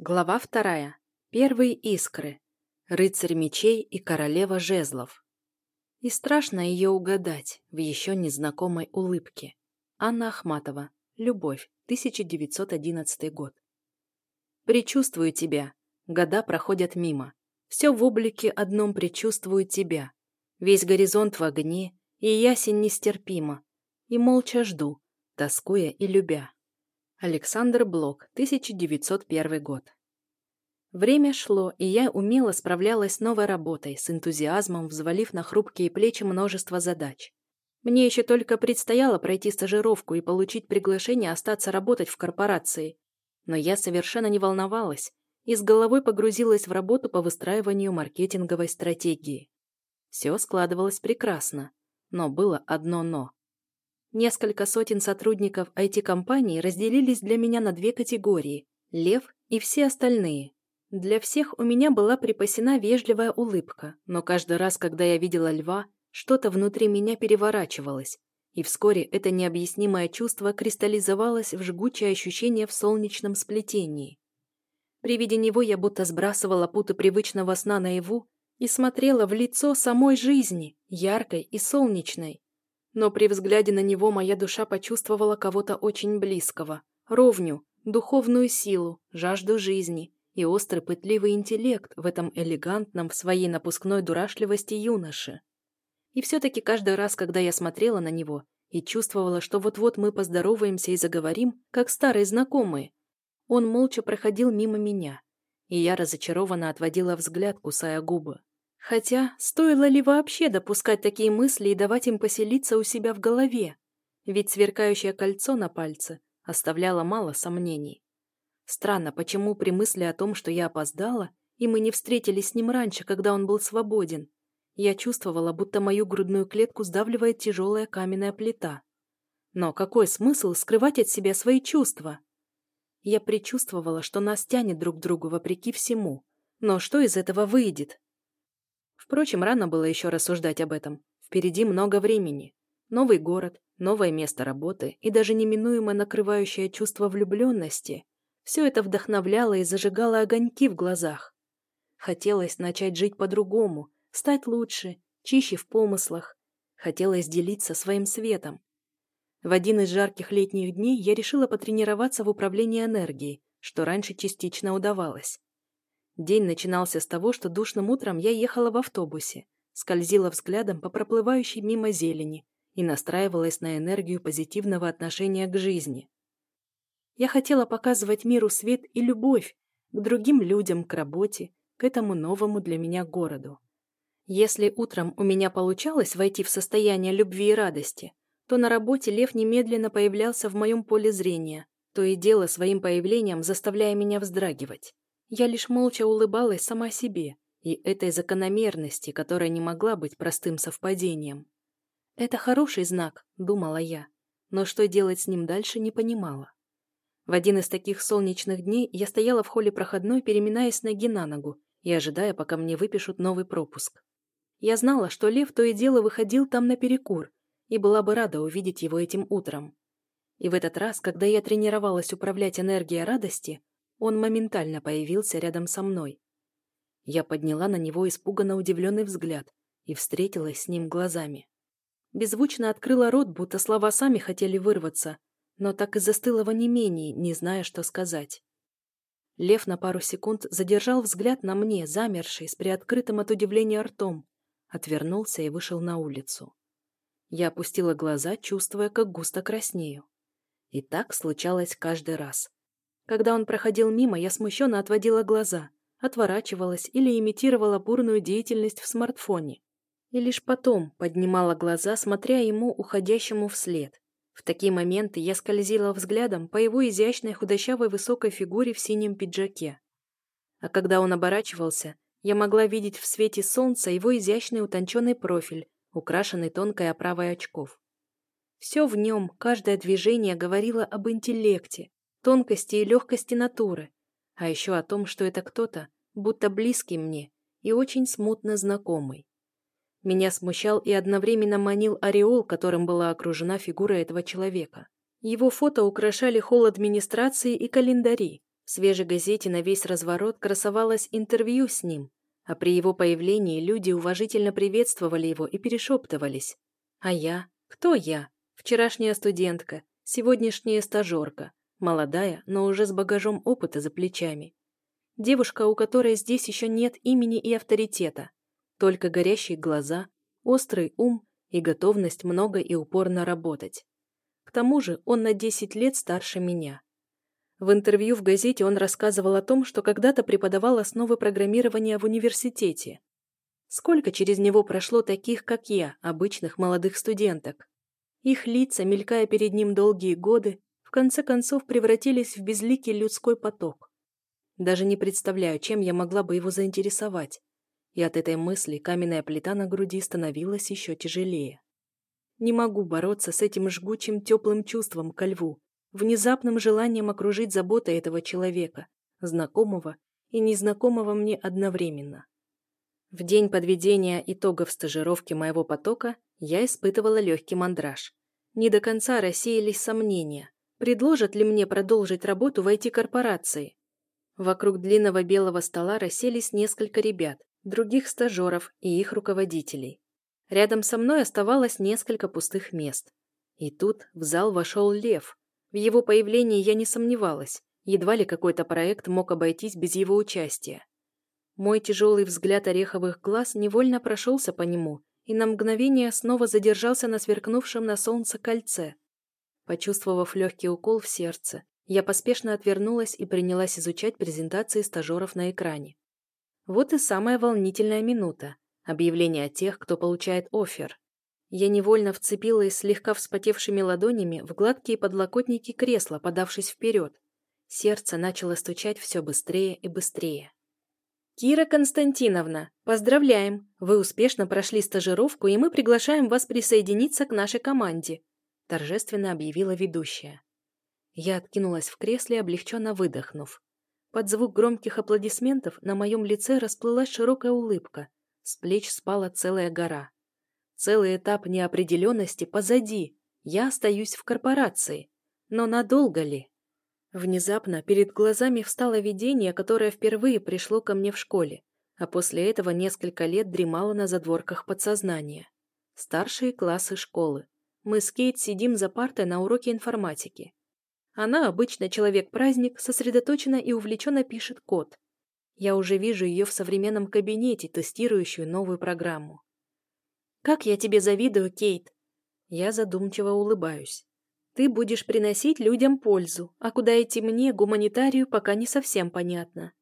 Глава вторая. Первые искры. Рыцарь мечей и королева жезлов. И страшно ее угадать в еще незнакомой улыбке. Анна Ахматова. Любовь. 1911 год. Причувствую тебя. Года проходят мимо. Все в облике одном предчувствую тебя. Весь горизонт в огне, и ясень нестерпимо. И молча жду, тоскуя и любя. Александр Блок, 1901 год. Время шло, и я умело справлялась с новой работой, с энтузиазмом взвалив на хрупкие плечи множество задач. Мне еще только предстояло пройти стажировку и получить приглашение остаться работать в корпорации. Но я совершенно не волновалась и с головой погрузилась в работу по выстраиванию маркетинговой стратегии. Все складывалось прекрасно, но было одно «но». Несколько сотен сотрудников IT-компаний разделились для меня на две категории – Лев и все остальные. Для всех у меня была припасена вежливая улыбка, но каждый раз, когда я видела льва, что-то внутри меня переворачивалось, и вскоре это необъяснимое чувство кристаллизовалось в жгучее ощущение в солнечном сплетении. При виде него я будто сбрасывала путы привычного сна наяву и смотрела в лицо самой жизни, яркой и солнечной, но при взгляде на него моя душа почувствовала кого-то очень близкого, ровню, духовную силу, жажду жизни и острый пытливый интеллект в этом элегантном в своей напускной дурашливости юноше. И все-таки каждый раз, когда я смотрела на него и чувствовала, что вот-вот мы поздороваемся и заговорим, как старые знакомые, он молча проходил мимо меня, и я разочарованно отводила взгляд, кусая губы. Хотя, стоило ли вообще допускать такие мысли и давать им поселиться у себя в голове? Ведь сверкающее кольцо на пальце оставляло мало сомнений. Странно, почему при мысли о том, что я опоздала, и мы не встретились с ним раньше, когда он был свободен, я чувствовала, будто мою грудную клетку сдавливает тяжелая каменная плита. Но какой смысл скрывать от себя свои чувства? Я предчувствовала, что нас тянет друг к другу вопреки всему. Но что из этого выйдет? Впрочем, рано было еще рассуждать об этом. Впереди много времени. Новый город, новое место работы и даже неминуемо накрывающее чувство влюбленности – все это вдохновляло и зажигало огоньки в глазах. Хотелось начать жить по-другому, стать лучше, чище в помыслах. Хотелось делиться своим светом. В один из жарких летних дней я решила потренироваться в управлении энергией, что раньше частично удавалось. День начинался с того, что душным утром я ехала в автобусе, скользила взглядом по проплывающей мимо зелени и настраивалась на энергию позитивного отношения к жизни. Я хотела показывать миру свет и любовь к другим людям, к работе, к этому новому для меня городу. Если утром у меня получалось войти в состояние любви и радости, то на работе лев немедленно появлялся в моем поле зрения, то и дело своим появлением заставляя меня вздрагивать. Я лишь молча улыбалась сама себе и этой закономерности, которая не могла быть простым совпадением. «Это хороший знак», — думала я, но что делать с ним дальше, не понимала. В один из таких солнечных дней я стояла в холле проходной, переминаясь ноги на ногу и ожидая, пока мне выпишут новый пропуск. Я знала, что Лев то и дело выходил там на перекур, и была бы рада увидеть его этим утром. И в этот раз, когда я тренировалась управлять энергией радости, он моментально появился рядом со мной. Я подняла на него испуганно удивленный взгляд и встретилась с ним глазами. Беззвучно открыла рот, будто слова сами хотели вырваться, но так и застыла в онемении, не зная, что сказать. Лев на пару секунд задержал взгляд на мне, замерший, с приоткрытым от удивления ртом, отвернулся и вышел на улицу. Я опустила глаза, чувствуя, как густо краснею. И так случалось каждый раз. Когда он проходил мимо, я смущенно отводила глаза, отворачивалась или имитировала бурную деятельность в смартфоне. И лишь потом поднимала глаза, смотря ему уходящему вслед. В такие моменты я скользила взглядом по его изящной худощавой высокой фигуре в синем пиджаке. А когда он оборачивался, я могла видеть в свете солнца его изящный утонченный профиль, украшенный тонкой оправой очков. Все в нем, каждое движение говорило об интеллекте, тонкости и легкости натуры, а еще о том, что это кто-то, будто близкий мне и очень смутно знакомый. Меня смущал и одновременно манил ореол, которым была окружена фигура этого человека. Его фото украшали холл администрации и календари, В свежей газете на весь разворот красовалось интервью с ним, а при его появлении люди уважительно приветствовали его и перешептывались. А я? Кто я? Вчерашняя студентка, сегодняшняя стажерка, молодая, но уже с багажом опыта за плечами. Девушка, у которой здесь еще нет имени и авторитета, только горящие глаза, острый ум и готовность много и упорно работать. К тому же он на 10 лет старше меня. В интервью в газете он рассказывал о том, что когда-то преподавал основы программирования в университете. Сколько через него прошло таких, как я, обычных молодых студенток. Их лица, мелькая перед ним долгие годы, в конце концов превратились в безликий людской поток. Даже не представляю, чем я могла бы его заинтересовать. И от этой мысли каменная плита на груди становилась еще тяжелее. Не могу бороться с этим жгучим теплым чувством ко льву, внезапным желанием окружить заботой этого человека, знакомого и незнакомого мне одновременно. В день подведения итогов стажировки моего потока я испытывала легкий мандраж. Не до конца рассеялись сомнения, предложат ли мне продолжить работу в IT-корпорации. Вокруг длинного белого стола расселись несколько ребят, других стажеров и их руководителей. Рядом со мной оставалось несколько пустых мест. И тут в зал вошел Лев, в его появлении я не сомневалась, едва ли какой-то проект мог обойтись без его участия. Мой тяжелый взгляд ореховых глаз невольно прошелся по нему и на мгновение снова задержался на сверкнувшем на солнце кольце. Почувствовав легкий укол в сердце, я поспешно отвернулась и принялась изучать презентации стажеров на экране. Вот и самая волнительная минута – объявление о тех, кто получает офер. Я невольно вцепилась слегка вспотевшими ладонями в гладкие подлокотники кресла, подавшись вперед. Сердце начало стучать все быстрее и быстрее. «Кира Константиновна, поздравляем! Вы успешно прошли стажировку, и мы приглашаем вас присоединиться к нашей команде», торжественно объявила ведущая. Я откинулась в кресле, облегченно выдохнув. Под звук громких аплодисментов на моем лице расплылась широкая улыбка. С плеч спала целая гора. Целый этап неопределенности позади. Я остаюсь в корпорации. Но надолго ли? Внезапно перед глазами встало видение, которое впервые пришло ко мне в школе, а после этого несколько лет дремало на задворках подсознания. Старшие классы школы. Мы с Кейт сидим за партой на уроке информатики. Она, обычно человек-праздник, сосредоточенно и увлеченно пишет код. Я уже вижу ее в современном кабинете, тестирующую новую программу. Как я тебе завидую, Кейт!» Я задумчиво улыбаюсь. «Ты будешь приносить людям пользу, а куда идти мне, гуманитарию, пока не совсем понятно».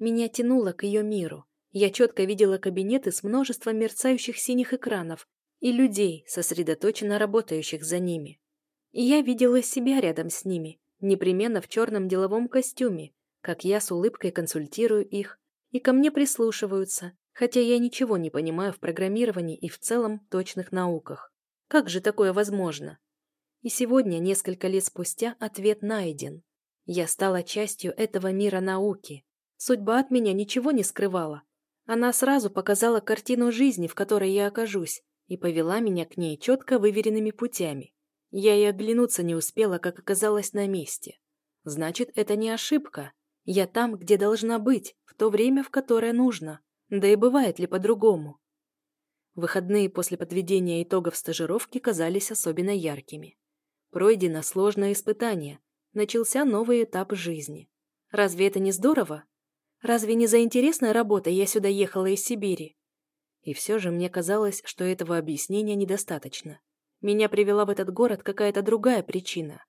Меня тянуло к ее миру. Я четко видела кабинеты с множеством мерцающих синих экранов и людей, сосредоточенно работающих за ними. И я видела себя рядом с ними, непременно в черном деловом костюме, как я с улыбкой консультирую их, и ко мне прислушиваются, хотя я ничего не понимаю в программировании и в целом точных науках. Как же такое возможно? И сегодня, несколько лет спустя, ответ найден. Я стала частью этого мира науки. Судьба от меня ничего не скрывала. Она сразу показала картину жизни, в которой я окажусь, и повела меня к ней четко выверенными путями. Я и оглянуться не успела, как оказалась на месте. Значит, это не ошибка. Я там, где должна быть, в то время, в которое нужно. Да и бывает ли по-другому? Выходные после подведения итогов стажировки казались особенно яркими. Пройдено сложное испытание. Начался новый этап жизни. Разве это не здорово? Разве не за интересной работой я сюда ехала из Сибири? И все же мне казалось, что этого объяснения недостаточно. Меня привела в этот город какая-то другая причина.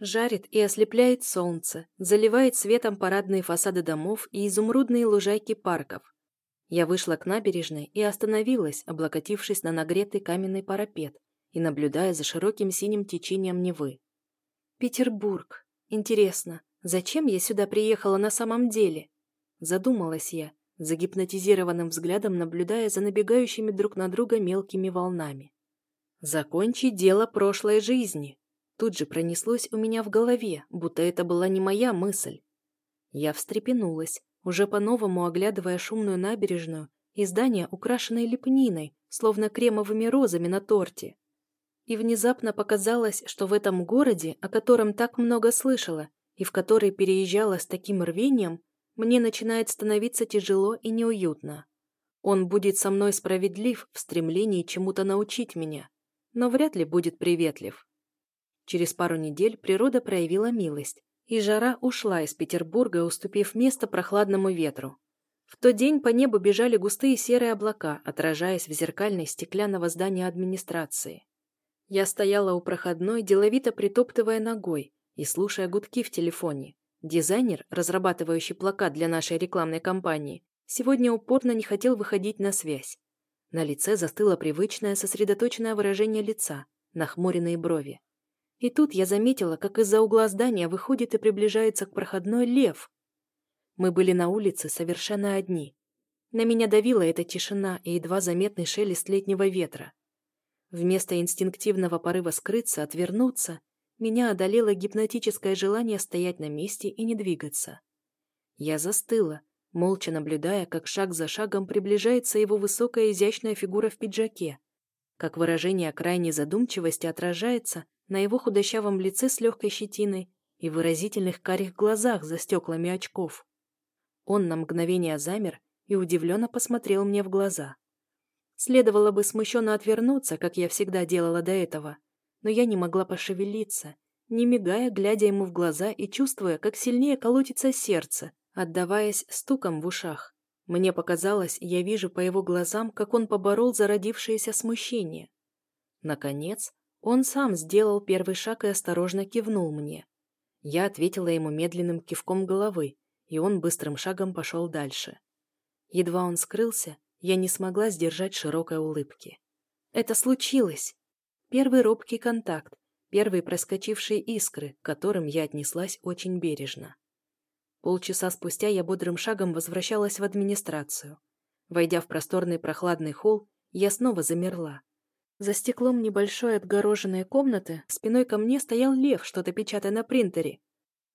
Жарит и ослепляет солнце, заливает светом парадные фасады домов и изумрудные лужайки парков, я вышла к набережной и остановилась, облокотившись на нагретый каменный парапет и наблюдая за широким синим течением Невы. Петербург. Интересно, зачем я сюда приехала на самом деле? Задумалась я, загипнотизированным взглядом наблюдая за набегающими друг на друга мелкими волнами. Закончить дело прошлой жизни. Тут же пронеслось у меня в голове, будто это была не моя мысль. Я встрепенулась, уже по-новому оглядывая шумную набережную и здание, украшенное лепниной, словно кремовыми розами на торте. И внезапно показалось, что в этом городе, о котором так много слышала, и в который переезжала с таким рвением, мне начинает становиться тяжело и неуютно. Он будет со мной справедлив в стремлении чему-то научить меня, но вряд ли будет приветлив. Через пару недель природа проявила милость, и жара ушла из Петербурга, уступив место прохладному ветру. В тот день по небу бежали густые серые облака, отражаясь в зеркальной стеклянного здания администрации. Я стояла у проходной, деловито притоптывая ногой и слушая гудки в телефоне. Дизайнер, разрабатывающий плакат для нашей рекламной кампании, сегодня упорно не хотел выходить на связь. На лице застыло привычное сосредоточенное выражение лица, нахмуренные брови. И тут я заметила, как из-за угла здания выходит и приближается к проходной лев. Мы были на улице совершенно одни. На меня давила эта тишина и едва заметный шелест летнего ветра. Вместо инстинктивного порыва скрыться, отвернуться, меня одолело гипнотическое желание стоять на месте и не двигаться. Я застыла, молча наблюдая, как шаг за шагом приближается его высокая изящная фигура в пиджаке, как выражение крайней задумчивости отражается на его худощавом лице с легкой щетиной и выразительных карих глазах за стеклами очков. Он на мгновение замер и удивленно посмотрел мне в глаза. Следовало бы смущенно отвернуться, как я всегда делала до этого, но я не могла пошевелиться, не мигая, глядя ему в глаза и чувствуя, как сильнее колотится сердце, отдаваясь стуком в ушах. Мне показалось, я вижу по его глазам, как он поборол зародившееся смущение. Наконец, он сам сделал первый шаг и осторожно кивнул мне. Я ответила ему медленным кивком головы, и он быстрым шагом пошел дальше. Едва он скрылся, я не смогла сдержать широкой улыбки. Это случилось. Первый робкий контакт, первые проскочившие искры, к которым я отнеслась очень бережно. Полчаса спустя я бодрым шагом возвращалась в администрацию. Войдя в просторный прохладный холл, я снова замерла. За стеклом небольшой отгороженной комнаты спиной ко мне стоял лев, что-то печатая на принтере.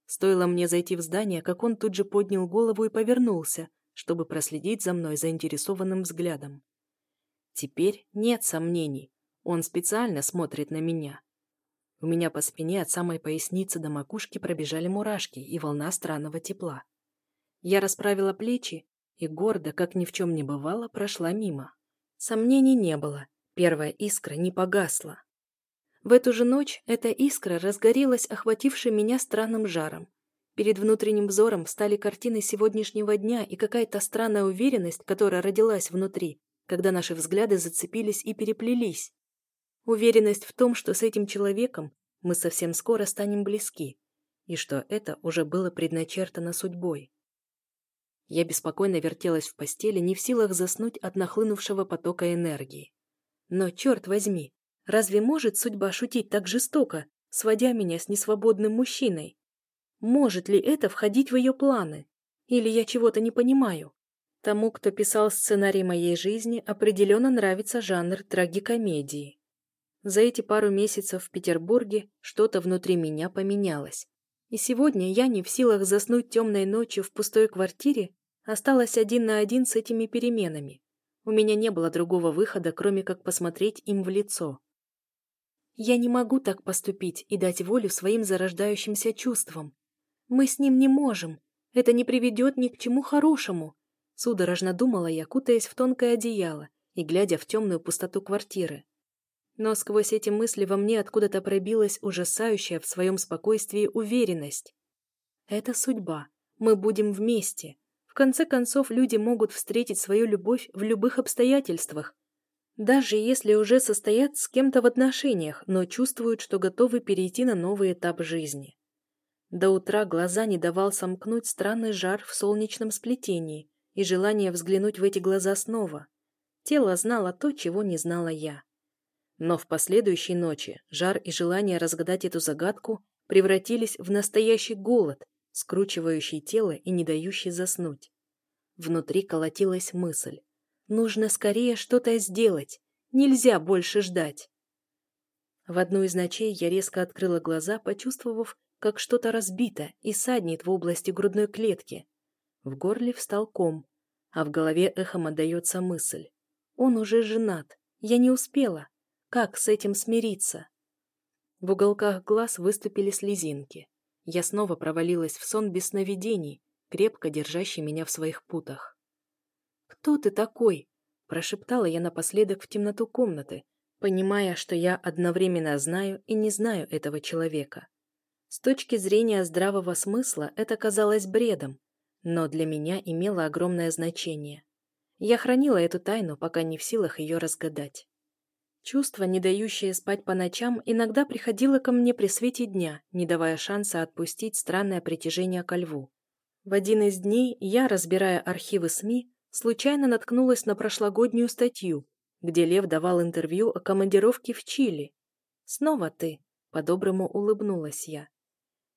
Стоило мне зайти в здание, как он тут же поднял голову и повернулся, чтобы проследить за мной заинтересованным взглядом. Теперь нет сомнений, он специально смотрит на меня. У меня по спине от самой поясницы до макушки пробежали мурашки и волна странного тепла. Я расправила плечи и гордо, как ни в чем не бывало, прошла мимо. Сомнений не было. Первая искра не погасла. В эту же ночь эта искра разгорелась, охватившей меня странным жаром. Перед внутренним взором встали картины сегодняшнего дня и какая-то странная уверенность, которая родилась внутри, когда наши взгляды зацепились и переплелись. Уверенность в том, что с этим человеком мы совсем скоро станем близки, и что это уже было предначертано судьбой. Я беспокойно вертелась в постели, не в силах заснуть от нахлынувшего потока энергии. Но, черт возьми, разве может судьба шутить так жестоко, сводя меня с несвободным мужчиной? Может ли это входить в ее планы? Или я чего-то не понимаю? Тому, кто писал сценарий моей жизни, определенно нравится жанр трагикомедии. За эти пару месяцев в Петербурге что-то внутри меня поменялось. И сегодня я не в силах заснуть темной ночью в пустой квартире, осталась один на один с этими переменами. У меня не было другого выхода, кроме как посмотреть им в лицо. Я не могу так поступить и дать волю своим зарождающимся чувствам. Мы с ним не можем. Это не приведет ни к чему хорошему. Судорожно думала я, кутаясь в тонкое одеяло и глядя в темную пустоту квартиры. Но сквозь эти мысли во мне откуда-то пробилась ужасающая в своем спокойствии уверенность. Это судьба. Мы будем вместе. В конце концов, люди могут встретить свою любовь в любых обстоятельствах. Даже если уже состоят с кем-то в отношениях, но чувствуют, что готовы перейти на новый этап жизни. До утра глаза не давал сомкнуть странный жар в солнечном сплетении и желание взглянуть в эти глаза снова. Тело знало то, чего не знала я. Но в последующей ночи жар и желание разгадать эту загадку превратились в настоящий голод, скручивающий тело и не дающий заснуть. Внутри колотилась мысль. Нужно скорее что-то сделать. Нельзя больше ждать. В одну из ночей я резко открыла глаза, почувствовав, как что-то разбито и саднет в области грудной клетки. В горле встал ком, а в голове эхом отдается мысль. Он уже женат. Я не успела. Как с этим смириться? В уголках глаз выступили слезинки. Я снова провалилась в сон без сновидений, крепко держащий меня в своих путах. «Кто ты такой?» – прошептала я напоследок в темноту комнаты, понимая, что я одновременно знаю и не знаю этого человека. С точки зрения здравого смысла это казалось бредом, но для меня имело огромное значение. Я хранила эту тайну, пока не в силах ее разгадать. Чувство, не дающее спать по ночам, иногда приходило ко мне при свете дня, не давая шанса отпустить странное притяжение ко льву. В один из дней я, разбирая архивы СМИ, случайно наткнулась на прошлогоднюю статью, где Лев давал интервью о командировке в Чили. «Снова ты», — по-доброму улыбнулась я.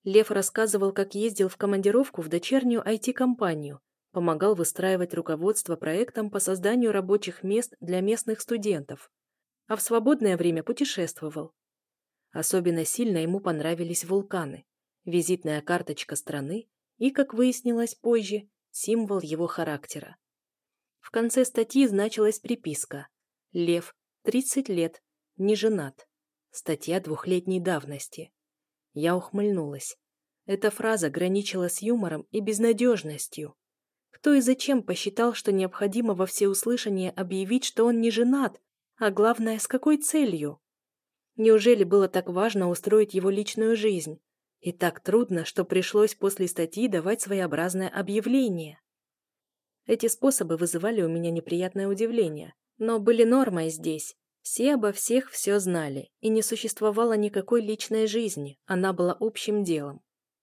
Лев рассказывал, как ездил в командировку в дочернюю IT-компанию, помогал выстраивать руководство проектом по созданию рабочих мест для местных студентов, а в свободное время путешествовал. Особенно сильно ему понравились вулканы, визитная карточка страны и, как выяснилось позже, символ его характера. В конце статьи значилась приписка «Лев, 30 лет, не женат». Статья двухлетней давности. Я ухмыльнулась. Эта фраза граничила с юмором и безнадежностью. Кто и зачем посчитал, что необходимо во всеуслышание объявить, что он не женат, а главное, с какой целью? Неужели было так важно устроить его личную жизнь? И так трудно, что пришлось после статьи давать своеобразное объявление. Эти способы вызывали у меня неприятное удивление, но были нормой здесь. Все обо всех все знали, и не существовало никакой личной жизни, она была общим делом.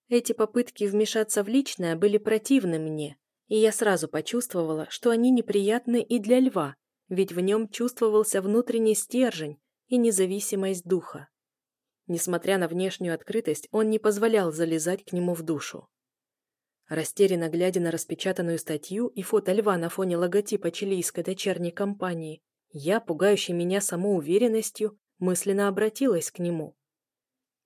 Эти попытки вмешаться в личное были противны мне, и я сразу почувствовала, что они неприятны и для льва, ведь в нем чувствовался внутренний стержень и независимость духа. Несмотря на внешнюю открытость, он не позволял залезать к нему в душу. Растерянно глядя на распечатанную статью и фото льва на фоне логотипа чилийской дочерней компании, я, пугающий меня самоуверенностью, мысленно обратилась к нему.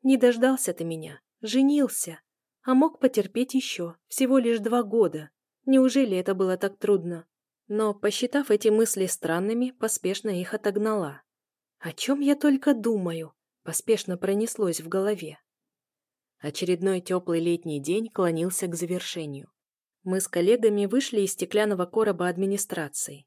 «Не дождался ты меня, женился, а мог потерпеть еще, всего лишь два года, Неужели это было так трудно? Но, посчитав эти мысли странными, поспешно их отогнала. «О чем я только думаю?» поспешно пронеслось в голове. Очередной теплый летний день клонился к завершению. Мы с коллегами вышли из стеклянного короба администрации.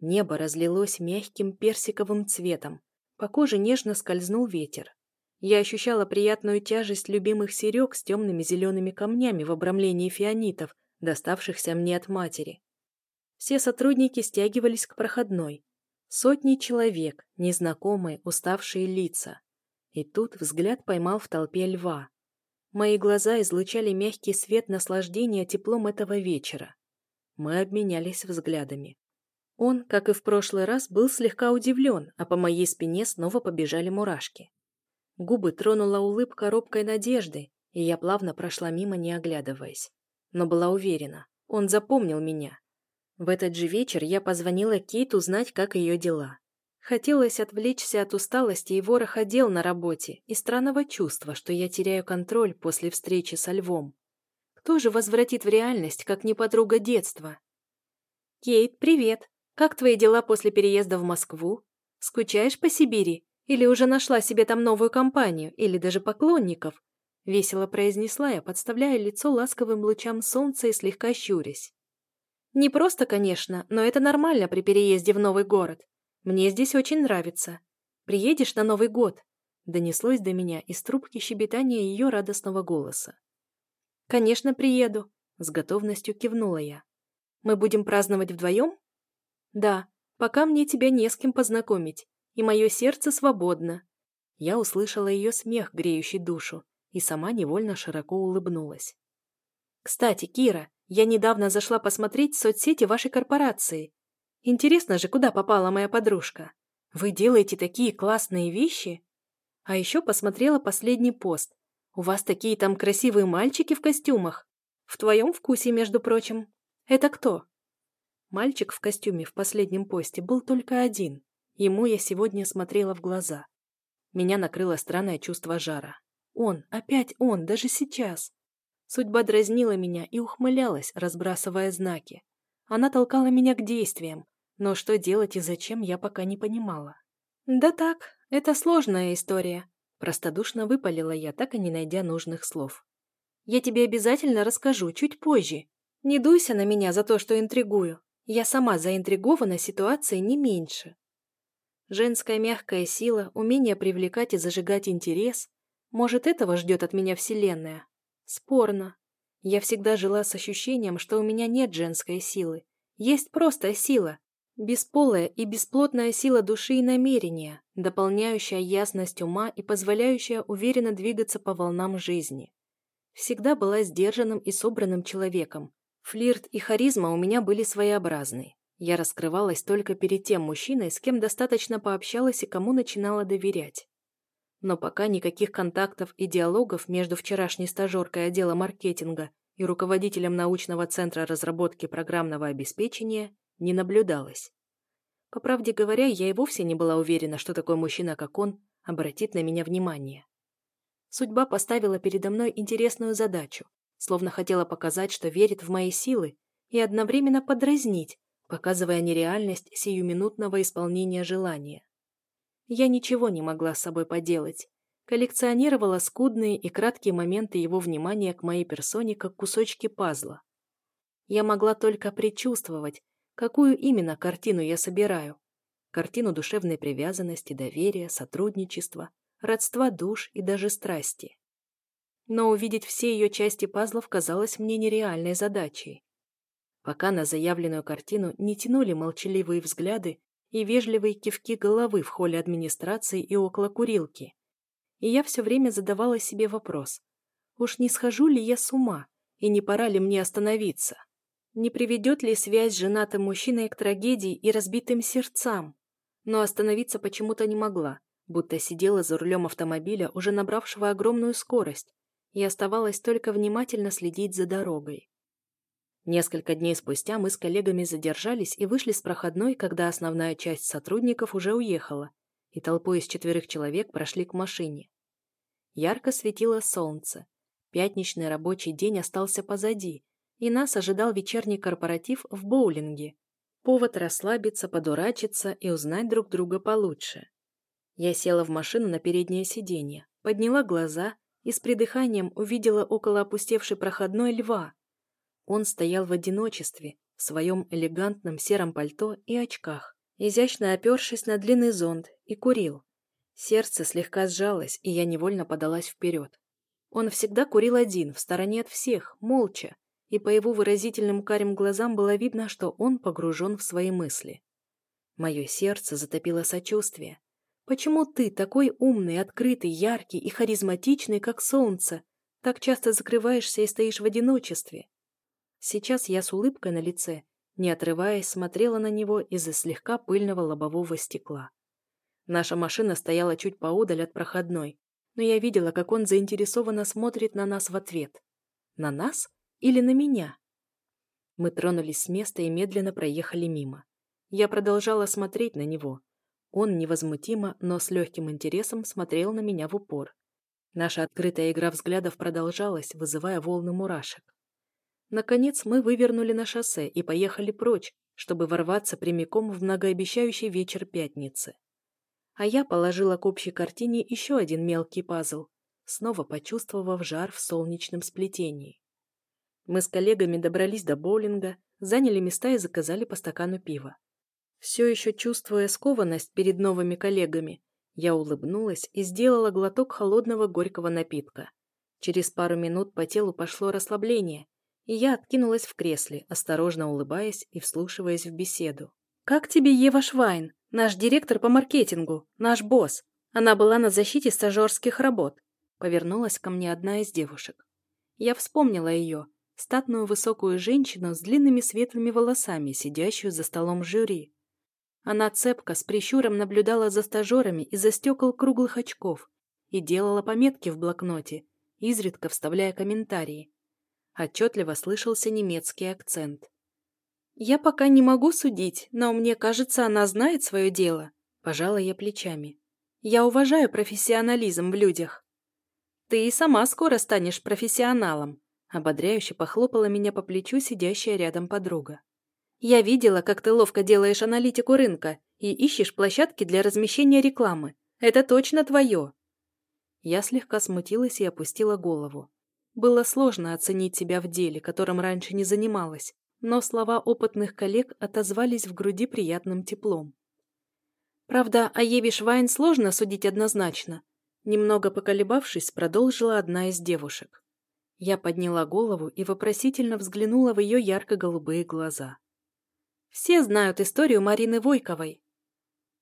Небо разлилось мягким персиковым цветом, по коже нежно скользнул ветер. Я ощущала приятную тяжесть любимых серег с темными зелеными камнями в обрамлении фианитов, доставшихся мне от матери. Все сотрудники стягивались к проходной. Сотни человек, незнакомые, уставшие лица. И тут взгляд поймал в толпе льва. Мои глаза излучали мягкий свет наслаждения теплом этого вечера. Мы обменялись взглядами. Он, как и в прошлый раз, был слегка удивлен, а по моей спине снова побежали мурашки. Губы тронула улыбка робкой надежды, и я плавно прошла мимо, не оглядываясь но была уверена, он запомнил меня. В этот же вечер я позвонила Кейт узнать, как ее дела. Хотелось отвлечься от усталости и вороха дел на работе и странного чувства, что я теряю контроль после встречи со львом. Кто же возвратит в реальность, как не подруга детства? «Кейт, привет! Как твои дела после переезда в Москву? Скучаешь по Сибири? Или уже нашла себе там новую компанию, или даже поклонников? Весело произнесла я, подставляя лицо ласковым лучам солнца и слегка щурясь. Не просто, конечно, но это нормально при переезде в новый город. Мне здесь очень нравится. Приедешь на Новый год? Донеслось до меня из трубки щебетания ее радостного голоса. Конечно, приеду. С готовностью кивнула я. Мы будем праздновать вдвоем? Да, пока мне тебя не с кем познакомить, и мое сердце свободно. Я услышала ее смех, греющий душу, и сама невольно широко улыбнулась. «Кстати, Кира, я недавно зашла посмотреть соцсети вашей корпорации. Интересно же, куда попала моя подружка? Вы делаете такие классные вещи? А еще посмотрела последний пост. У вас такие там красивые мальчики в костюмах. В твоем вкусе, между прочим. Это кто?» Мальчик в костюме в последнем посте был только один. Ему я сегодня смотрела в глаза. Меня накрыло странное чувство жара. Он, опять он, даже сейчас. Судьба дразнила меня и ухмылялась, разбрасывая знаки. Она толкала меня к действиям, но что делать и зачем, я пока не понимала. «Да так, это сложная история», – простодушно выпалила я, так и не найдя нужных слов. Я тебе обязательно расскажу, чуть позже. Не дуйся на меня за то, что интригую. Я сама заинтригована ситуацией не меньше. Женская мягкая сила, умение привлекать и зажигать интерес. Может, этого ждет от меня Вселенная? Спорно. Я всегда жила с ощущением, что у меня нет женской силы. Есть просто сила. Бесполая и бесплотная сила души и намерения, дополняющая ясность ума и позволяющая уверенно двигаться по волнам жизни. Всегда была сдержанным и собранным человеком. Флирт и харизма у меня были своеобразны. Я раскрывалась только перед тем мужчиной, с кем достаточно пообщалась и кому начинала доверять. Но пока никаких контактов и диалогов между вчерашней стажеркой отдела маркетинга и руководителем научного центра разработки программного обеспечения не наблюдалось. По правде говоря, я и вовсе не была уверена, что такой мужчина, как он, обратит на меня внимание. Судьба поставила передо мной интересную задачу, словно хотела показать, что верит в мои силы, и одновременно подразнить, показывая нереальность сиюминутного исполнения желания. Я ничего не могла с собой поделать, коллекционировала скудные и краткие моменты его внимания к моей персоне как кусочки пазла. Я могла только предчувствовать, какую именно картину я собираю. Картину душевной привязанности, доверия, сотрудничества, родства душ и даже страсти. Но увидеть все ее части пазлов казалось мне нереальной задачей пока на заявленную картину не тянули молчаливые взгляды и вежливые кивки головы в холле администрации и около курилки. И я все время задавала себе вопрос, уж не схожу ли я с ума, и не пора ли мне остановиться? Не приведет ли связь с женатым мужчиной к трагедии и разбитым сердцам? Но остановиться почему-то не могла, будто сидела за рулем автомобиля, уже набравшего огромную скорость, и оставалось только внимательно следить за дорогой. Несколько дней спустя мы с коллегами задержались и вышли с проходной, когда основная часть сотрудников уже уехала, и толпой из четверых человек прошли к машине. Ярко светило солнце. Пятничный рабочий день остался позади, и нас ожидал вечерний корпоратив в боулинге. Повод расслабиться, подурачиться и узнать друг друга получше. Я села в машину на переднее сиденье, подняла глаза и с придыханием увидела около опустевшей проходной льва, он стоял в одиночестве, в своем элегантном сером пальто и очках, изящно опершись на длинный зонт, и курил. Сердце слегка сжалось, и я невольно подалась вперед. Он всегда курил один, в стороне от всех, молча, и по его выразительным карим глазам было видно, что он погружен в свои мысли. Мое сердце затопило сочувствие. Почему ты, такой умный, открытый, яркий и харизматичный, как солнце, так часто закрываешься и стоишь в одиночестве? Сейчас я с улыбкой на лице, не отрываясь, смотрела на него из-за слегка пыльного лобового стекла. Наша машина стояла чуть поодаль от проходной, но я видела, как он заинтересованно смотрит на нас в ответ. На нас или на меня? Мы тронулись с места и медленно проехали мимо. Я продолжала смотреть на него. Он невозмутимо, но с легким интересом смотрел на меня в упор. Наша открытая игра взглядов продолжалась, вызывая волны мурашек. Наконец мы вывернули на шоссе и поехали прочь, чтобы ворваться прямиком в многообещающий вечер пятницы. А я положила к общей картине еще один мелкий пазл, снова почувствовав жар в солнечном сплетении. Мы с коллегами добрались до боулинга, заняли места и заказали по стакану пива. Все еще чувствуя скованность перед новыми коллегами, я улыбнулась и сделала глоток холодного горького напитка. Через пару минут по телу пошло расслабление, и я откинулась в кресле, осторожно улыбаясь и вслушиваясь в беседу. «Как тебе Ева Швайн, наш директор по маркетингу, наш босс? Она была на защите стажерских работ», — повернулась ко мне одна из девушек. Я вспомнила ее, статную высокую женщину с длинными светлыми волосами, сидящую за столом жюри. Она цепко, с прищуром наблюдала за стажерами из-за стекол круглых очков и делала пометки в блокноте, изредка вставляя комментарии. Отчетливо слышался немецкий акцент. «Я пока не могу судить, но мне кажется, она знает свое дело», – пожала я плечами. «Я уважаю профессионализм в людях». «Ты и сама скоро станешь профессионалом», – ободряюще похлопала меня по плечу сидящая рядом подруга. «Я видела, как ты ловко делаешь аналитику рынка и ищешь площадки для размещения рекламы. Это точно твое». Я слегка смутилась и опустила голову. Было сложно оценить себя в деле, которым раньше не занималась, но слова опытных коллег отозвались в груди приятным теплом. Правда, о Еве Швайн сложно судить однозначно. Немного поколебавшись, продолжила одна из девушек. Я подняла голову и вопросительно взглянула в ее ярко-голубые глаза. «Все знают историю Марины Войковой».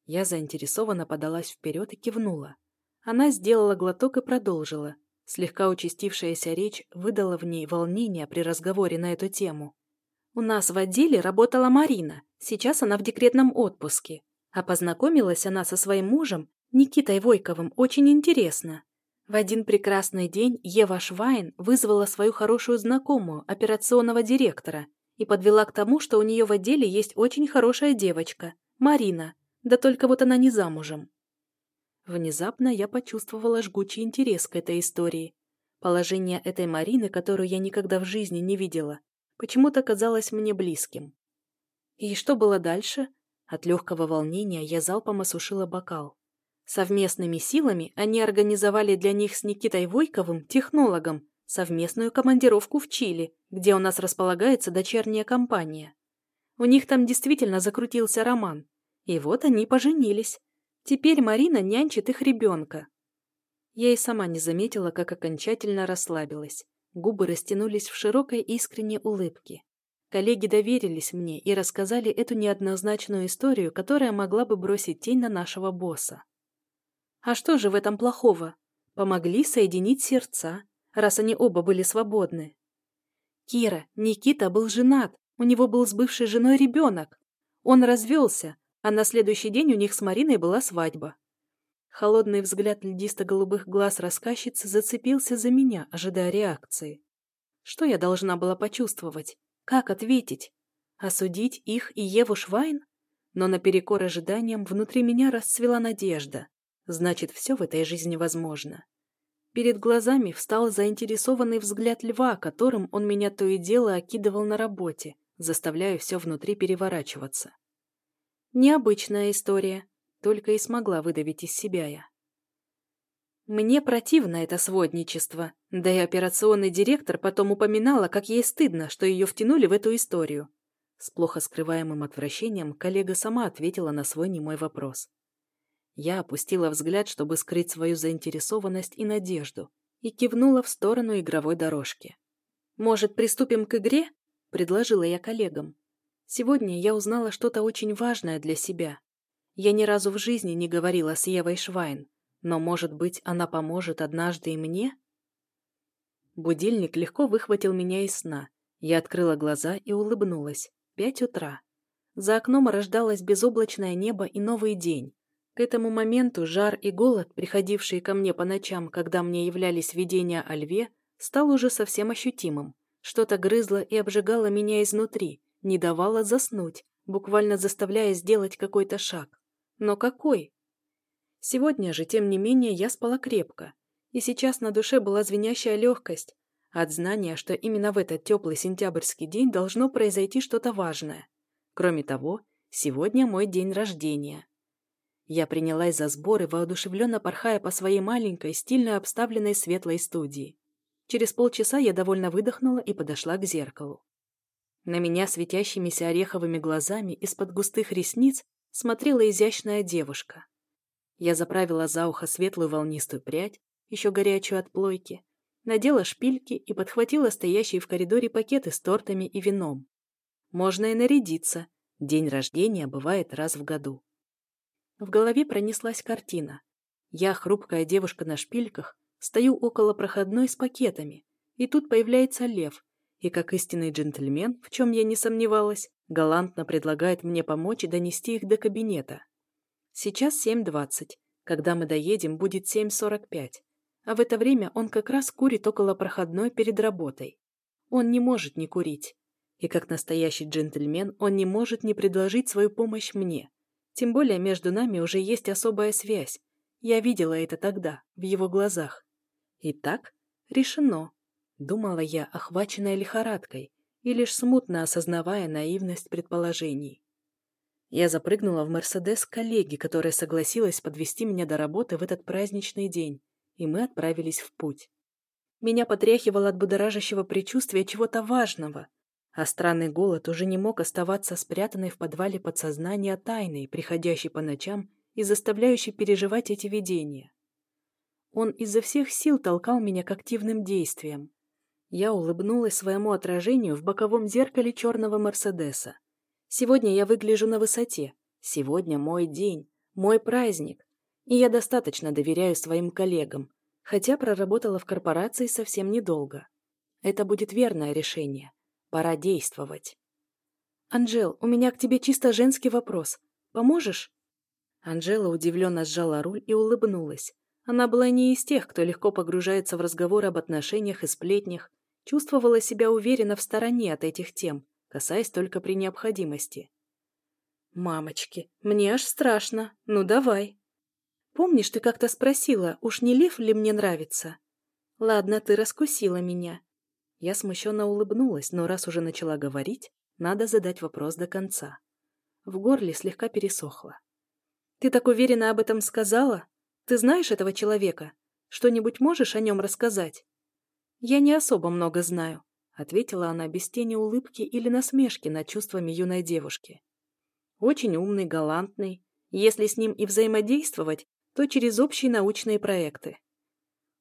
Я заинтересованно подалась вперед и кивнула. Она сделала глоток и продолжила. Слегка участившаяся речь выдала в ней волнение при разговоре на эту тему. «У нас в отделе работала Марина. Сейчас она в декретном отпуске. А познакомилась она со своим мужем, Никитой Войковым, очень интересно. В один прекрасный день Ева Швайн вызвала свою хорошую знакомую, операционного директора, и подвела к тому, что у нее в отделе есть очень хорошая девочка, Марина, да только вот она не замужем. Внезапно я почувствовала жгучий интерес к этой истории. Положение этой Марины, которую я никогда в жизни не видела, почему-то казалось мне близким. И что было дальше? От легкого волнения я залпом осушила бокал. Совместными силами они организовали для них с Никитой Войковым, технологом, совместную командировку в Чили, где у нас располагается дочерняя компания. У них там действительно закрутился роман. И вот они поженились. Теперь Марина нянчит их ребенка. Я и сама не заметила, как окончательно расслабилась. Губы растянулись в широкой искренней улыбке. Коллеги доверились мне и рассказали эту неоднозначную историю, которая могла бы бросить тень на нашего босса. А что же в этом плохого? Помогли соединить сердца, раз они оба были свободны. Кира, Никита был женат, у него был с бывшей женой ребенок. Он развелся, а на следующий день у них с Мариной была свадьба. Холодный взгляд льдисто-голубых глаз рассказчицы зацепился за меня, ожидая реакции. Что я должна была почувствовать? Как ответить? Осудить их и Еву Швайн? Но наперекор ожиданиям внутри меня расцвела надежда. Значит, все в этой жизни возможно. Перед глазами встал заинтересованный взгляд льва, которым он меня то и дело окидывал на работе, заставляя все внутри переворачиваться. Необычная история, только и смогла выдавить из себя я. Мне противно это сводничество, да и операционный директор потом упоминала, как ей стыдно, что ее втянули в эту историю. С плохо скрываемым отвращением коллега сама ответила на свой немой вопрос. Я опустила взгляд, чтобы скрыть свою заинтересованность и надежду, и кивнула в сторону игровой дорожки. «Может, приступим к игре?» – предложила я коллегам. Сегодня я узнала что-то очень важное для себя. Я ни разу в жизни не говорила с Евой Швайн, но, может быть, она поможет однажды и мне? Будильник легко выхватил меня из сна. Я открыла глаза и улыбнулась. Пять утра. За окном рождалось безоблачное небо и новый день. К этому моменту жар и голод, приходившие ко мне по ночам, когда мне являлись видения о льве, стал уже совсем ощутимым. Что-то грызло и обжигало меня изнутри, не давала заснуть, буквально заставляя сделать какой-то шаг. Но какой? Сегодня же, тем не менее, я спала крепко, и сейчас на душе была звенящая легкость от знания, что именно в этот теплый сентябрьский день должно произойти что-то важное. Кроме того, сегодня мой день рождения. Я принялась за сборы, воодушевленно порхая по своей маленькой, стильно обставленной светлой студии. Через полчаса я довольно выдохнула и подошла к зеркалу. На меня светящимися ореховыми глазами из-под густых ресниц смотрела изящная девушка. Я заправила за ухо светлую волнистую прядь, еще горячую от плойки, надела шпильки и подхватила стоящие в коридоре пакеты с тортами и вином. Можно и нарядиться. День рождения бывает раз в году. В голове пронеслась картина. Я, хрупкая девушка на шпильках, стою около проходной с пакетами, и тут появляется лев и, как истинный джентльмен, в чем я не сомневалась, галантно предлагает мне помочь донести их до кабинета. Сейчас 7.20. Когда мы доедем, будет 7.45. А в это время он как раз курит около проходной перед работой. Он не может не курить. И как настоящий джентльмен, он не может не предложить свою помощь мне. Тем более между нами уже есть особая связь. Я видела это тогда, в его глазах. Итак, решено. Думала я, охваченная лихорадкой, и лишь смутно осознавая наивность предположений. Я запрыгнула в «Мерседес» коллеги, которая согласилась подвести меня до работы в этот праздничный день, и мы отправились в путь. Меня потряхивало от будоражащего предчувствия чего-то важного, а странный голод уже не мог оставаться спрятанной в подвале подсознания тайной, приходящей по ночам и заставляющей переживать эти видения. Он изо всех сил толкал меня к активным действиям. Я улыбнулась своему отражению в боковом зеркале черного Мерседеса. Сегодня я выгляжу на высоте. Сегодня мой день, мой праздник. И я достаточно доверяю своим коллегам, хотя проработала в корпорации совсем недолго. Это будет верное решение. Пора действовать. «Анжел, у меня к тебе чисто женский вопрос. Поможешь?» Анжела удивленно сжала руль и улыбнулась. Она была не из тех, кто легко погружается в разговор об отношениях и сплетнях, чувствовала себя уверенно в стороне от этих тем, касаясь только при необходимости. «Мамочки, мне аж страшно. Ну, давай». «Помнишь, ты как-то спросила, уж не лев ли мне нравится?» «Ладно, ты раскусила меня». Я смущенно улыбнулась, но раз уже начала говорить, надо задать вопрос до конца. В горле слегка пересохло. «Ты так уверенно об этом сказала? Ты знаешь этого человека? Что-нибудь можешь о нем рассказать?» «Я не особо много знаю», — ответила она без тени улыбки или насмешки над чувствами юной девушки. «Очень умный, галантный. Если с ним и взаимодействовать, то через общие научные проекты.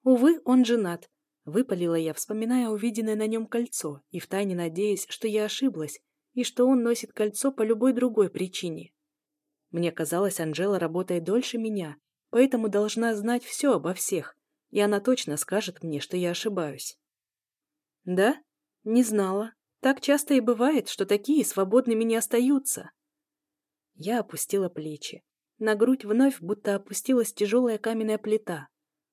Увы, он женат. Выпалила я, вспоминая увиденное на нем кольцо и втайне надеясь, что я ошиблась и что он носит кольцо по любой другой причине. Мне казалось, Анжела работает дольше меня, поэтому должна знать все обо всех, и она точно скажет мне, что я ошибаюсь. Да? Не знала. Так часто и бывает, что такие свободными не остаются. Я опустила плечи. На грудь вновь будто опустилась тяжелая каменная плита.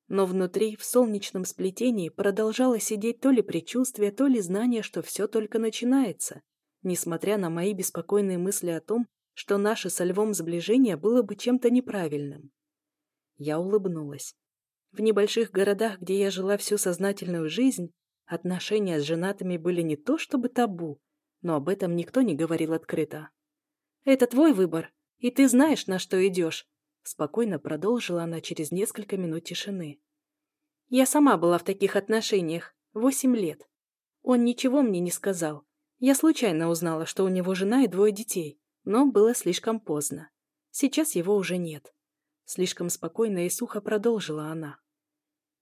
Но внутри, в солнечном сплетении, продолжало сидеть то ли предчувствие, то ли знание, что все только начинается, несмотря на мои беспокойные мысли о том, что наше со львом сближение было бы чем-то неправильным. Я улыбнулась. В небольших городах, где я жила всю сознательную жизнь, отношения с женатыми были не то чтобы табу, но об этом никто не говорил открыто. «Это твой выбор, и ты знаешь, на что идешь», спокойно продолжила она через несколько минут тишины. «Я сама была в таких отношениях, восемь лет. Он ничего мне не сказал. Я случайно узнала, что у него жена и двое детей но было слишком поздно. Сейчас его уже нет. Слишком спокойно и сухо продолжила она.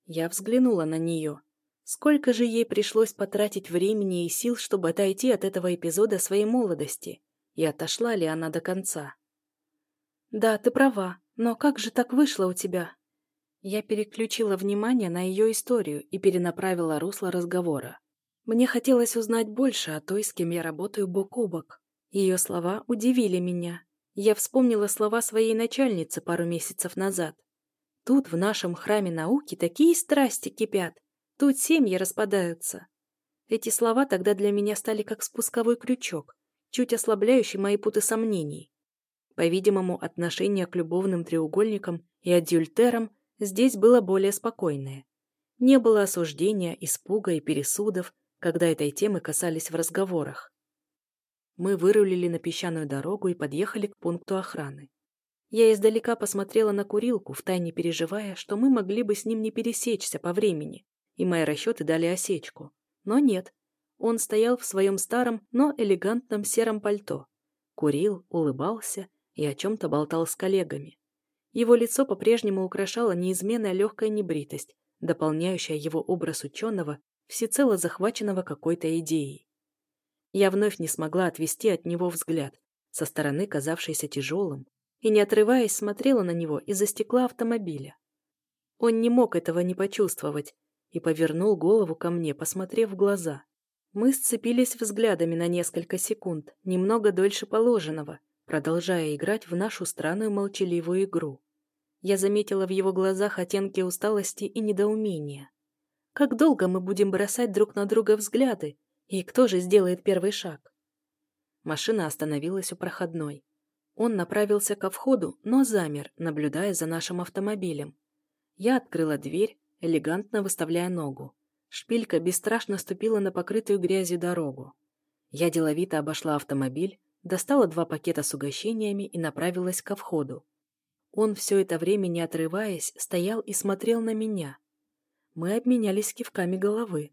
Я взглянула на нее. Сколько же ей пришлось потратить времени и сил, чтобы отойти от этого эпизода своей молодости? И отошла ли она до конца? «Да, ты права, но как же так вышло у тебя?» Я переключила внимание на ее историю и перенаправила русло разговора. Мне хотелось узнать больше о той, с кем я работаю бок о бок. Ее слова удивили меня. Я вспомнила слова своей начальницы пару месяцев назад. Тут, в нашем храме науки, такие страсти кипят. Тут семьи распадаются. Эти слова тогда для меня стали как спусковой крючок, чуть ослабляющий мои путы сомнений. По-видимому, отношение к любовным треугольникам и адюльтерам здесь было более спокойное. Не было осуждения, испуга и пересудов, когда этой темы касались в разговорах. Мы вырулили на песчаную дорогу и подъехали к пункту охраны. Я издалека посмотрела на курилку, втайне переживая, что мы могли бы с ним не пересечься по времени, и мои расчеты дали осечку. Но нет. Он стоял в своем старом, но элегантном сером пальто. Курил, улыбался и о чем-то болтал с коллегами. Его лицо по-прежнему украшала неизменная легкая небритость, дополняющая его образ ученого, всецело захваченного какой-то идеей. Я вновь не смогла отвести от него взгляд, со стороны казавшийся тяжелым, и, не отрываясь, смотрела на него из-за стекла автомобиля. Он не мог этого не почувствовать и повернул голову ко мне, посмотрев в глаза. Мы сцепились взглядами на несколько секунд, немного дольше положенного, продолжая играть в нашу странную молчаливую игру. Я заметила в его глазах оттенки усталости и недоумения. Как долго мы будем бросать друг на друга взгляды, и кто же сделает первый шаг? Машина остановилась у проходной. Он направился ко входу, но замер, наблюдая за нашим автомобилем. Я открыла дверь, элегантно выставляя ногу. Шпилька бесстрашно ступила на покрытую грязью дорогу. Я деловито обошла автомобиль, достала два пакета с угощениями и направилась ко входу. Он все это время, не отрываясь, стоял и смотрел на меня. Мы обменялись кивками головы.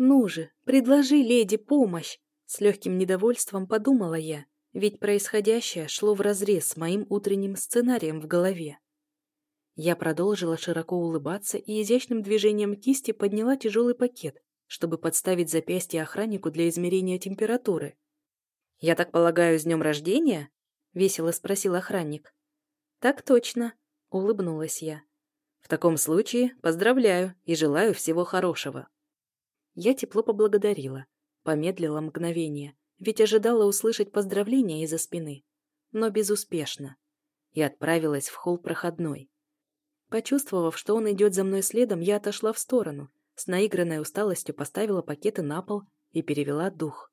«Ну же, предложи леди помощь!» С легким недовольством подумала я, ведь происходящее шло вразрез с моим утренним сценарием в голове. Я продолжила широко улыбаться и изящным движением кисти подняла тяжелый пакет, чтобы подставить запястье охраннику для измерения температуры. «Я так полагаю, с днем рождения?» — весело спросил охранник. «Так точно», — улыбнулась я. «В таком случае поздравляю и желаю всего хорошего». Я тепло поблагодарила, помедлила мгновение, ведь ожидала услышать поздравления из-за спины, но безуспешно, и отправилась в холл проходной. Почувствовав, что он идет за мной следом, я отошла в сторону, с наигранной усталостью поставила пакеты на пол и перевела дух.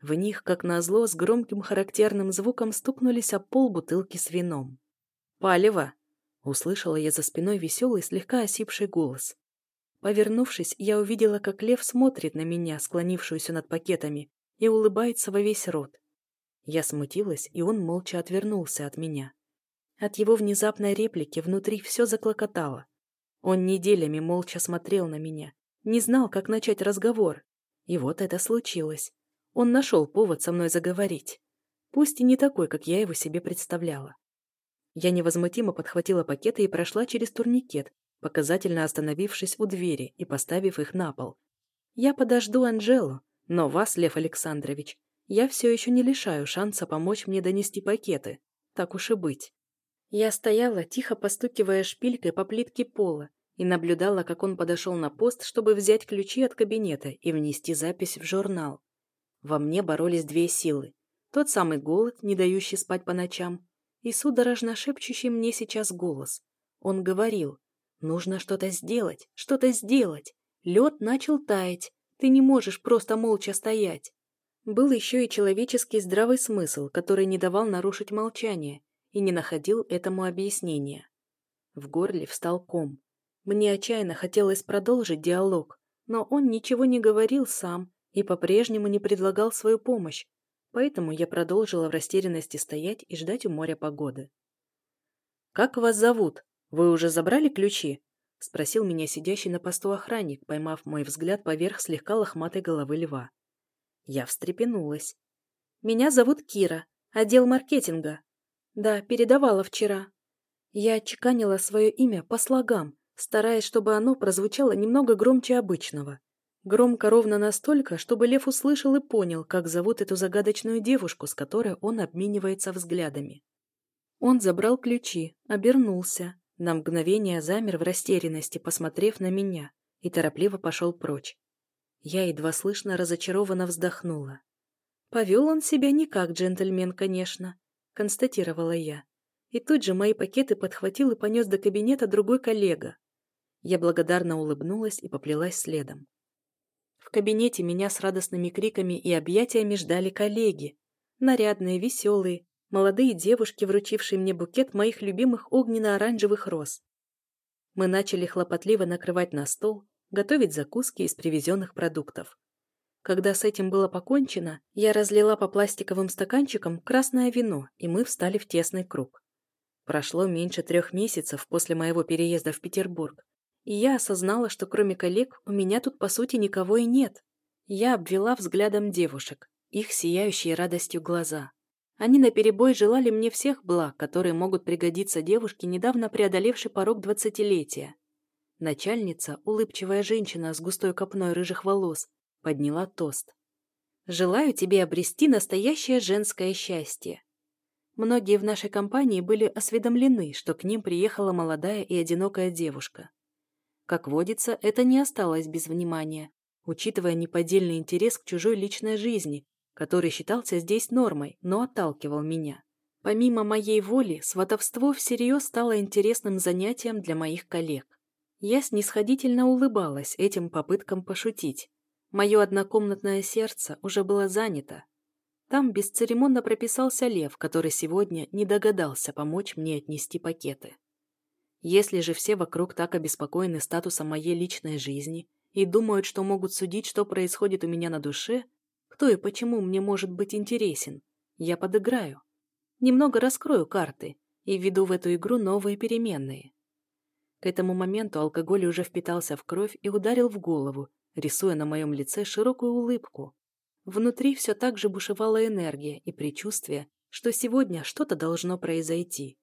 В них, как назло, с громким характерным звуком стукнулись о пол бутылки с вином. «Палево!» — услышала я за спиной веселый, слегка осипший голос. Повернувшись, я увидела, как лев смотрит на меня, склонившуюся над пакетами, и улыбается во весь рот. Я смутилась, и он молча отвернулся от меня. От его внезапной реплики внутри все заклокотало. Он неделями молча смотрел на меня, не знал, как начать разговор. И вот это случилось. Он нашел повод со мной заговорить. Пусть и не такой, как я его себе представляла. Я невозмутимо подхватила пакеты и прошла через турникет, показательно остановившись у двери и поставив их на пол. Я подожду Анжелу, но вас, Лев Александрович, я все еще не лишаю шанса помочь мне донести пакеты. Так уж и быть. Я стояла, тихо постукивая шпилькой по плитке пола, и наблюдала, как он подошел на пост, чтобы взять ключи от кабинета и внести запись в журнал. Во мне боролись две силы. Тот самый голод, не дающий спать по ночам, и судорожно шепчущий мне сейчас голос. Он говорил, нужно что-то сделать, что-то сделать. Лед начал таять, ты не можешь просто молча стоять. Был еще и человеческий здравый смысл, который не давал нарушить молчание и не находил этому объяснения. В горле встал ком. Мне отчаянно хотелось продолжить диалог, но он ничего не говорил сам и по-прежнему не предлагал свою помощь, поэтому я продолжила в растерянности стоять и ждать у моря погоды. «Как вас зовут? Вы уже забрали ключи?» — спросил меня сидящий на посту охранник, поймав мой взгляд поверх слегка лохматой головы льва. Я встрепенулась. «Меня зовут Кира, отдел маркетинга. Да, передавала вчера. Я отчеканила свое имя по слогам, стараясь, чтобы оно прозвучало немного громче обычного. Громко ровно настолько, чтобы Лев услышал и понял, как зовут эту загадочную девушку, с которой он обменивается взглядами. Он забрал ключи, обернулся, на мгновение замер в растерянности, посмотрев на меня, и торопливо пошел прочь. Я едва слышно разочарованно вздохнула. Повел он себя не как джентльмен, конечно, констатировала я. И тут же мои пакеты подхватил и понес до кабинета другой коллега. Я благодарно улыбнулась и поплелась следом. В кабинете меня с радостными криками и объятиями ждали коллеги. Нарядные, веселые, молодые девушки, вручившие мне букет моих любимых огненно-оранжевых роз. Мы начали хлопотливо накрывать на стол, готовить закуски из привезенных продуктов. Когда с этим было покончено, я разлила по пластиковым стаканчикам красное вино, и мы встали в тесный круг. Прошло меньше трех месяцев после моего переезда в Петербург, и я осознала, что кроме коллег у меня тут по сути никого и нет. Я обвела взглядом девушек, их сияющие радостью глаза. Они наперебой желали мне всех благ, которые могут пригодиться девушке, недавно преодолевшей порог двадцатилетия. Начальница, улыбчивая женщина с густой копной рыжих волос, подняла тост. «Желаю тебе обрести настоящее женское счастье». Многие в нашей компании были осведомлены, что к ним приехала молодая и одинокая девушка. Как водится, это не осталось без внимания, учитывая неподдельный интерес к чужой личной жизни, который считался здесь нормой, но отталкивал меня. Помимо моей воли, сватовство всерьез стало интересным занятием для моих коллег. Я снисходительно улыбалась этим попыткам пошутить. Мое однокомнатное сердце уже было занято. Там бесцеремонно прописался лев, который сегодня не догадался помочь мне отнести пакеты. Если же все вокруг так обеспокоены статусом моей личной жизни и думают, что могут судить, что происходит у меня на душе, кто и почему мне может быть интересен, я подыграю. Немного раскрою карты и введу в эту игру новые переменные. К этому моменту алкоголь уже впитался в кровь и ударил в голову, рисуя на моем лице широкую улыбку. Внутри все так же бушевала энергия и предчувствие, что сегодня что-то должно произойти.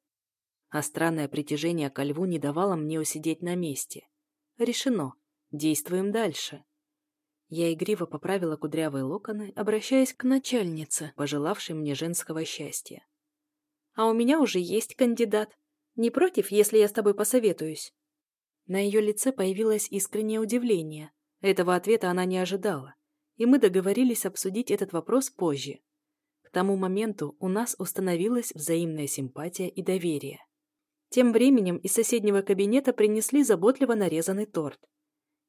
А странное притяжение ко льву не давало мне усидеть на месте. Решено. Действуем дальше. Я игриво поправила кудрявые локоны, обращаясь к начальнице, пожелавшей мне женского счастья. «А у меня уже есть кандидат. Не против, если я с тобой посоветуюсь?» На ее лице появилось искреннее удивление. Этого ответа она не ожидала, и мы договорились обсудить этот вопрос позже. К тому моменту у нас установилась взаимная симпатия и доверие. Тем временем из соседнего кабинета принесли заботливо нарезанный торт.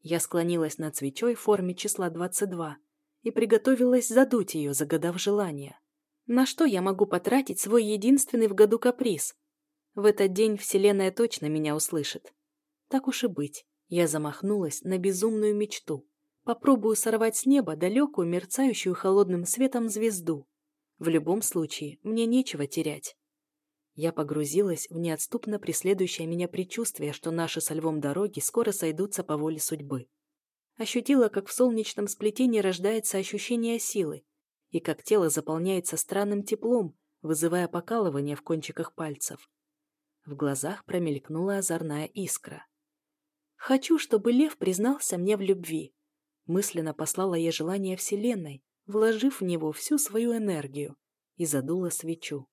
Я склонилась над свечой в форме числа 22 и приготовилась задуть ее, загадав желание. На что я могу потратить свой единственный в году каприз? В этот день Вселенная точно меня услышит. Так уж и быть, я замахнулась на безумную мечту. Попробую сорвать с неба далекую, мерцающую холодным светом звезду. В любом случае, мне нечего терять. Я погрузилась в неотступно преследующее меня предчувствие, что наши со львом дороги скоро сойдутся по воле судьбы. Ощутила, как в солнечном сплетении рождается ощущение силы, и как тело заполняется странным теплом, вызывая покалывание в кончиках пальцев. В глазах промелькнула озорная искра. «Хочу, чтобы лев признался мне в любви», мысленно послала я желание Вселенной, вложив в него всю свою энергию, и задула свечу.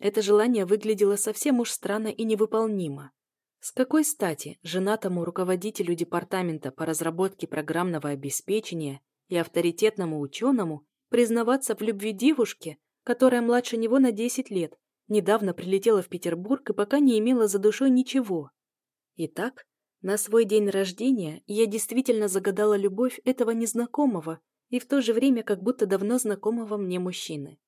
Это желание выглядело совсем уж странно и невыполнимо. С какой стати женатому руководителю департамента по разработке программного обеспечения и авторитетному ученому признаваться в любви девушке, которая младше него на 10 лет, недавно прилетела в Петербург и пока не имела за душой ничего? Итак, на свой день рождения я действительно загадала любовь этого незнакомого и в то же время как будто давно знакомого мне мужчины.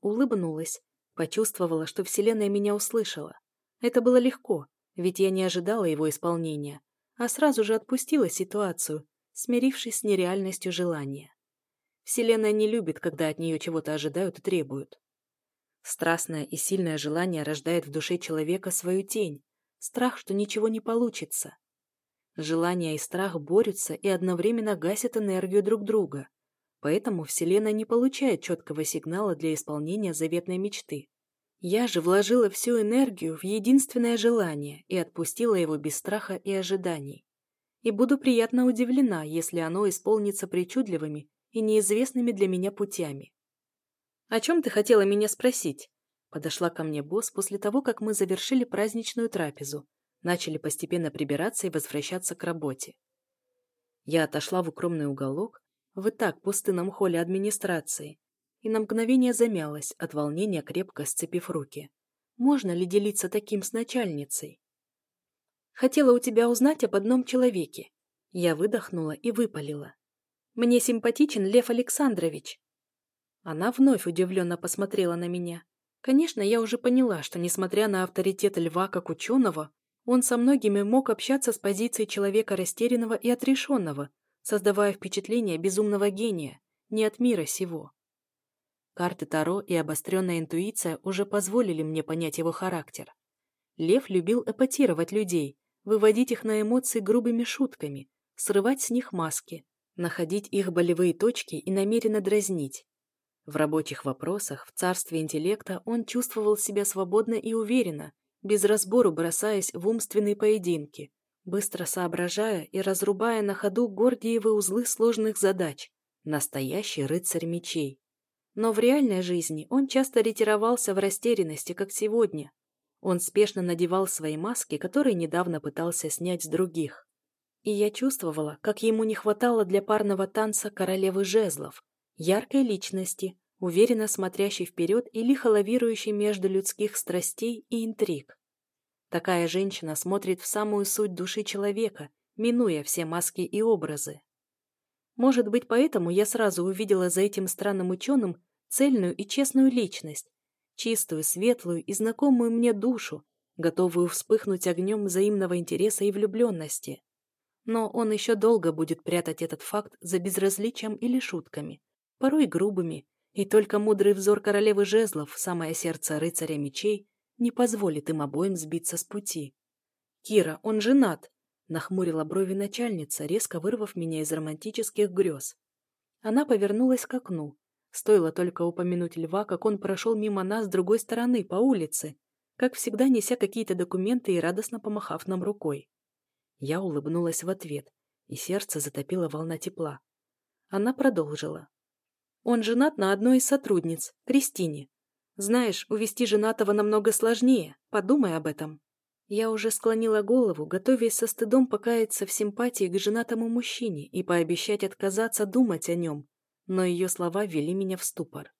Улыбнулась, Почувствовала, что Вселенная меня услышала. Это было легко, ведь я не ожидала его исполнения, а сразу же отпустила ситуацию, смирившись с нереальностью желания. Вселенная не любит, когда от нее чего-то ожидают и требуют. Страстное и сильное желание рождает в душе человека свою тень, страх, что ничего не получится. Желание и страх борются и одновременно гасят энергию друг друга. Поэтому Вселенная не получает четкого сигнала для исполнения заветной мечты. Я же вложила всю энергию в единственное желание и отпустила его без страха и ожиданий. И буду приятно удивлена, если оно исполнится причудливыми и неизвестными для меня путями. «О чем ты хотела меня спросить?» Подошла ко мне босс после того, как мы завершили праздничную трапезу, начали постепенно прибираться и возвращаться к работе. Я отошла в укромный уголок, в и так пустынном холле администрации, и на мгновение замялась, от волнения крепко сцепив руки. Можно ли делиться таким с начальницей? Хотела у тебя узнать об одном человеке. Я выдохнула и выпалила. Мне симпатичен Лев Александрович. Она вновь удивленно посмотрела на меня. Конечно, я уже поняла, что, несмотря на авторитет Льва как ученого, он со многими мог общаться с позиции человека растерянного и отрешенного, создавая впечатление безумного гения, не от мира сего. Карты Таро и обостренная интуиция уже позволили мне понять его характер. Лев любил эпатировать людей, выводить их на эмоции грубыми шутками, срывать с них маски, находить их болевые точки и намеренно дразнить. В рабочих вопросах, в царстве интеллекта он чувствовал себя свободно и уверенно, без разбору бросаясь в умственные поединки, быстро соображая и разрубая на ходу гордиевы узлы сложных задач. Настоящий рыцарь мечей. Но в реальной жизни он часто ретировался в растерянности, как сегодня. Он спешно надевал свои маски, которые недавно пытался снять с других. И я чувствовала, как ему не хватало для парного танца королевы жезлов, яркой личности, уверенно смотрящей вперед и лихо лавирующей между людских страстей и интриг. Такая женщина смотрит в самую суть души человека, минуя все маски и образы. Может быть, поэтому я сразу увидела за этим странным ученым цельную и честную личность, чистую, светлую и знакомую мне душу, готовую вспыхнуть огнем взаимного интереса и влюбленности. Но он еще долго будет прятать этот факт за безразличием или шутками, порой грубыми, и только мудрый взор королевы жезлов, самое сердце рыцаря мечей, не позволит им обоим сбиться с пути. «Кира, он женат!» — нахмурила брови начальница, резко вырвав меня из романтических грез. Она повернулась к окну. Стоило только упомянуть льва, как он прошел мимо нас с другой стороны, по улице, как всегда неся какие-то документы и радостно помахав нам рукой. Я улыбнулась в ответ, и сердце затопило волна тепла. Она продолжила. Он женат на одной из сотрудниц, Кристине. Знаешь, увести женатого намного сложнее, подумай об этом. Я уже склонила голову, готовясь со стыдом покаяться в симпатии к женатому мужчине и пообещать отказаться думать о нем, но ее слова ввели меня в ступор.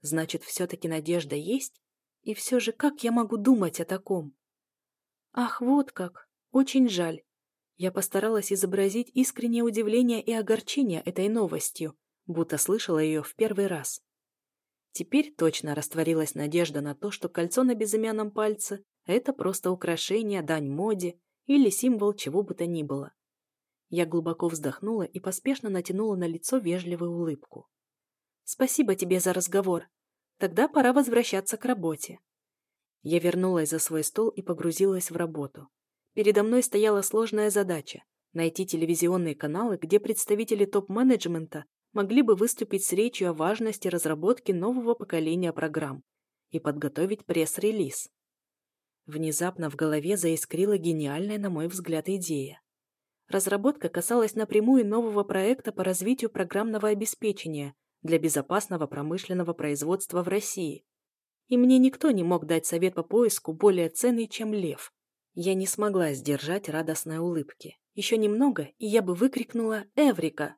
Значит, все-таки надежда есть? И все же, как я могу думать о таком? Ах, вот как! Очень жаль. Я постаралась изобразить искреннее удивление и огорчение этой новостью, будто слышала ее в первый раз. Теперь точно растворилась надежда на то, что кольцо на безымянном пальце – это просто украшение, дань моде или символ чего бы то ни было. Я глубоко вздохнула и поспешно натянула на лицо вежливую улыбку. «Спасибо тебе за разговор. Тогда пора возвращаться к работе». Я вернулась за свой стол и погрузилась в работу. Передо мной стояла сложная задача – найти телевизионные каналы, где представители топ-менеджмента могли бы выступить с речью о важности разработки нового поколения программ и подготовить пресс-релиз. Внезапно в голове заискрила гениальная, на мой взгляд, идея. Разработка касалась напрямую нового проекта по развитию программного обеспечения для безопасного промышленного производства в России. И мне никто не мог дать совет по поиску более ценный, чем лев. Я не смогла сдержать радостной улыбки. Еще немного, и я бы выкрикнула «Эврика!».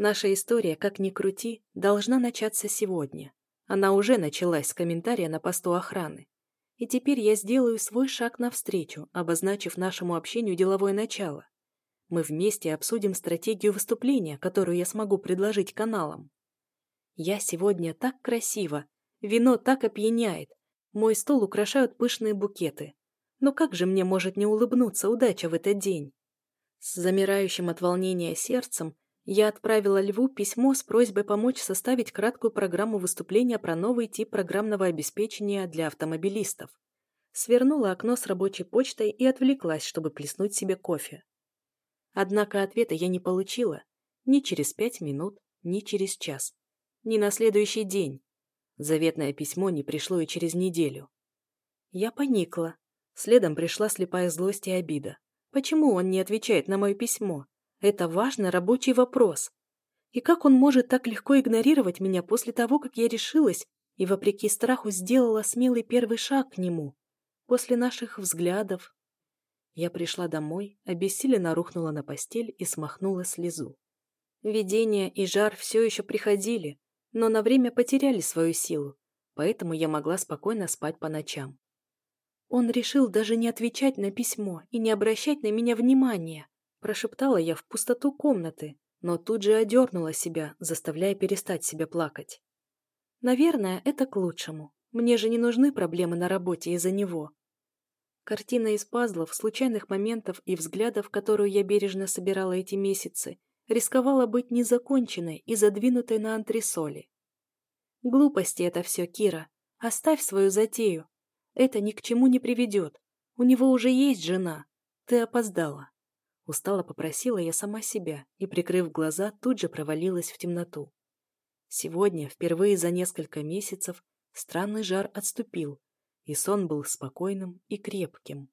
Наша история, как ни крути, должна начаться сегодня. Она уже началась с комментария на посту охраны. И теперь я сделаю свой шаг навстречу, обозначив нашему общению деловое начало. Мы вместе обсудим стратегию выступления, которую я смогу предложить каналам. Я сегодня так красиво, вино так опьяняет, мой стол украшают пышные букеты, но как же мне может не улыбнуться удача в этот день? С замирающим от волнения сердцем я отправила Льву письмо с просьбой помочь составить краткую программу выступления про новый тип программного обеспечения для автомобилистов. Свернула окно с рабочей почтой и отвлеклась, чтобы плеснуть себе кофе. Однако ответа я не получила ни через пять минут, ни через час, ни на следующий день. Заветное письмо не пришло и через неделю. Я поникла, Следом пришла слепая злость и обида. Почему он не отвечает на мое письмо? Это важный рабочий вопрос. И как он может так легко игнорировать меня после того, как я решилась и, вопреки страху, сделала смелый первый шаг к нему? После наших взглядов. Я пришла домой, обессиленно рухнула на постель и смахнула слезу. Видение и жар все еще приходили, но на время потеряли свою силу, поэтому я могла спокойно спать по ночам. Он решил даже не отвечать на письмо и не обращать на меня внимания. Прошептала я в пустоту комнаты, но тут же одернула себя, заставляя перестать себя плакать. Наверное, это к лучшему. Мне же не нужны проблемы на работе из-за него. Картина из пазлов, случайных моментов и взглядов, которую я бережно собирала эти месяцы, рисковала быть незаконченной и задвинутой на антресоли. Глупости это все, Кира. Оставь свою затею, это ни к чему не приведет. У него уже есть жена. Ты опоздала. Устало попросила я сама себя и, прикрыв глаза, тут же провалилась в темноту. Сегодня, впервые за несколько месяцев, странный жар отступил, и сон был спокойным и крепким.